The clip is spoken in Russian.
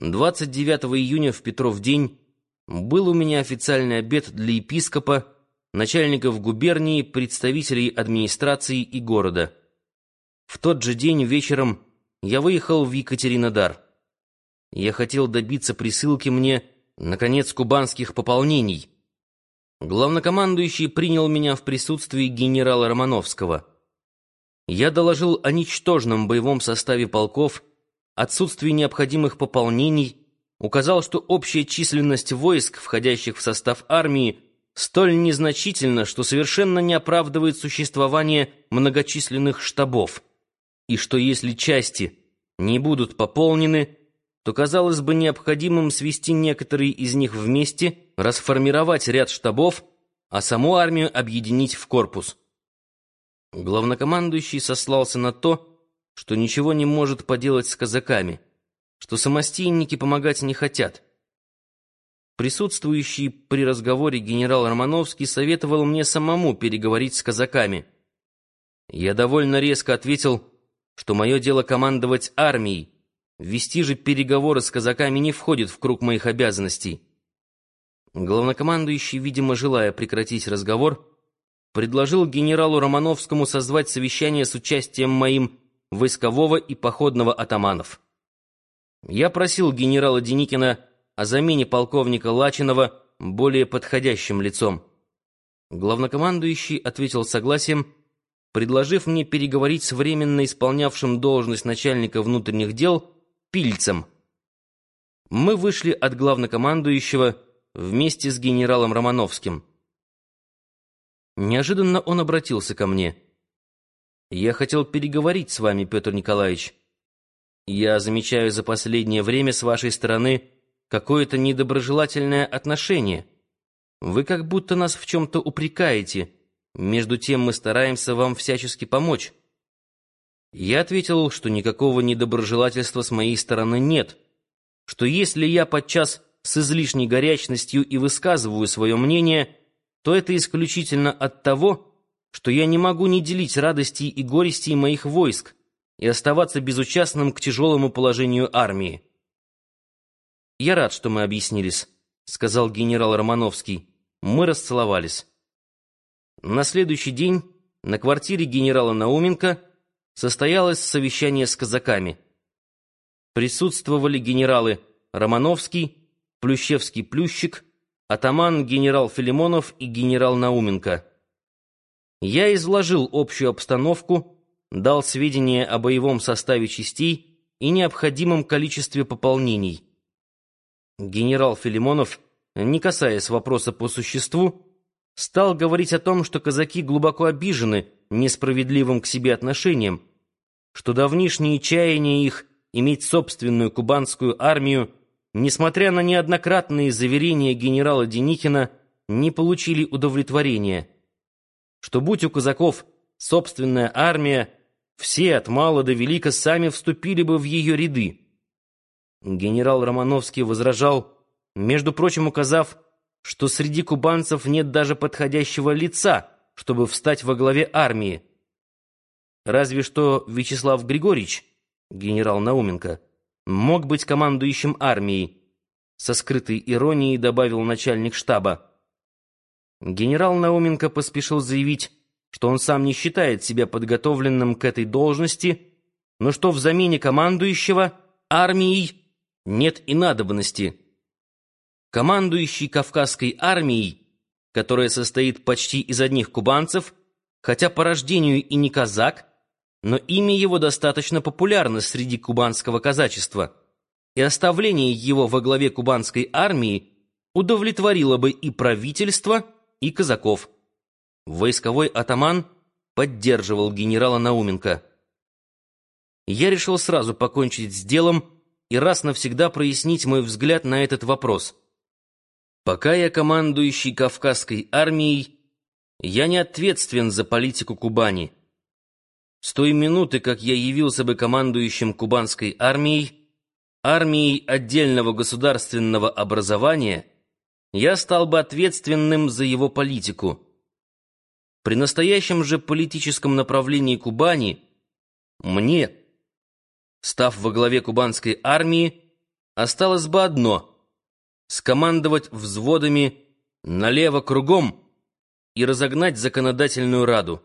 29 июня в Петров день был у меня официальный обед для епископа, начальников губернии, представителей администрации и города. В тот же день вечером я выехал в Екатеринодар. Я хотел добиться присылки мне, наконец, кубанских пополнений. Главнокомандующий принял меня в присутствии генерала Романовского. Я доложил о ничтожном боевом составе полков отсутствии необходимых пополнений, указал, что общая численность войск, входящих в состав армии, столь незначительна, что совершенно не оправдывает существование многочисленных штабов, и что если части не будут пополнены, то казалось бы необходимым свести некоторые из них вместе, расформировать ряд штабов, а саму армию объединить в корпус. Главнокомандующий сослался на то, что ничего не может поделать с казаками, что самостийнники помогать не хотят. Присутствующий при разговоре генерал Романовский советовал мне самому переговорить с казаками. Я довольно резко ответил, что мое дело командовать армией, вести же переговоры с казаками не входит в круг моих обязанностей. Главнокомандующий, видимо, желая прекратить разговор, предложил генералу Романовскому созвать совещание с участием моим войскового и походного атаманов. Я просил генерала Деникина о замене полковника Лачинова более подходящим лицом. Главнокомандующий ответил согласием, предложив мне переговорить с временно исполнявшим должность начальника внутренних дел Пильцем. Мы вышли от главнокомандующего вместе с генералом Романовским. Неожиданно он обратился ко мне — я хотел переговорить с вами, Петр Николаевич. Я замечаю за последнее время с вашей стороны какое-то недоброжелательное отношение. Вы как будто нас в чем-то упрекаете. Между тем мы стараемся вам всячески помочь. Я ответил, что никакого недоброжелательства с моей стороны нет, что если я подчас с излишней горячностью и высказываю свое мнение, то это исключительно от того, что я не могу не делить радости и горести моих войск и оставаться безучастным к тяжелому положению армии. «Я рад, что мы объяснились», — сказал генерал Романовский. Мы расцеловались. На следующий день на квартире генерала Науменко состоялось совещание с казаками. Присутствовали генералы Романовский, Плющевский-Плющик, атаман генерал Филимонов и генерал Науменко. Я изложил общую обстановку, дал сведения о боевом составе частей и необходимом количестве пополнений. Генерал Филимонов, не касаясь вопроса по существу, стал говорить о том, что казаки глубоко обижены несправедливым к себе отношением, что давнишние чаяния их иметь собственную кубанскую армию, несмотря на неоднократные заверения генерала Деникина, не получили удовлетворения что будь у казаков собственная армия, все от мала до велика сами вступили бы в ее ряды. Генерал Романовский возражал, между прочим, указав, что среди кубанцев нет даже подходящего лица, чтобы встать во главе армии. Разве что Вячеслав Григорьевич, генерал Науменко, мог быть командующим армией, со скрытой иронией добавил начальник штаба. Генерал Науменко поспешил заявить, что он сам не считает себя подготовленным к этой должности, но что в замене командующего армией нет и надобности. Командующий Кавказской армией, которая состоит почти из одних кубанцев, хотя по рождению и не казак, но имя его достаточно популярно среди кубанского казачества, и оставление его во главе кубанской армии удовлетворило бы и правительство, и казаков. Войсковой атаман поддерживал генерала Науменко. Я решил сразу покончить с делом и раз навсегда прояснить мой взгляд на этот вопрос. Пока я командующий Кавказской армией, я не ответственен за политику Кубани. С той минуты, как я явился бы командующим кубанской армией, армией отдельного государственного образования — я стал бы ответственным за его политику. При настоящем же политическом направлении Кубани мне, став во главе кубанской армии, Осталось бы одно — скомандовать взводами налево кругом и разогнать законодательную раду.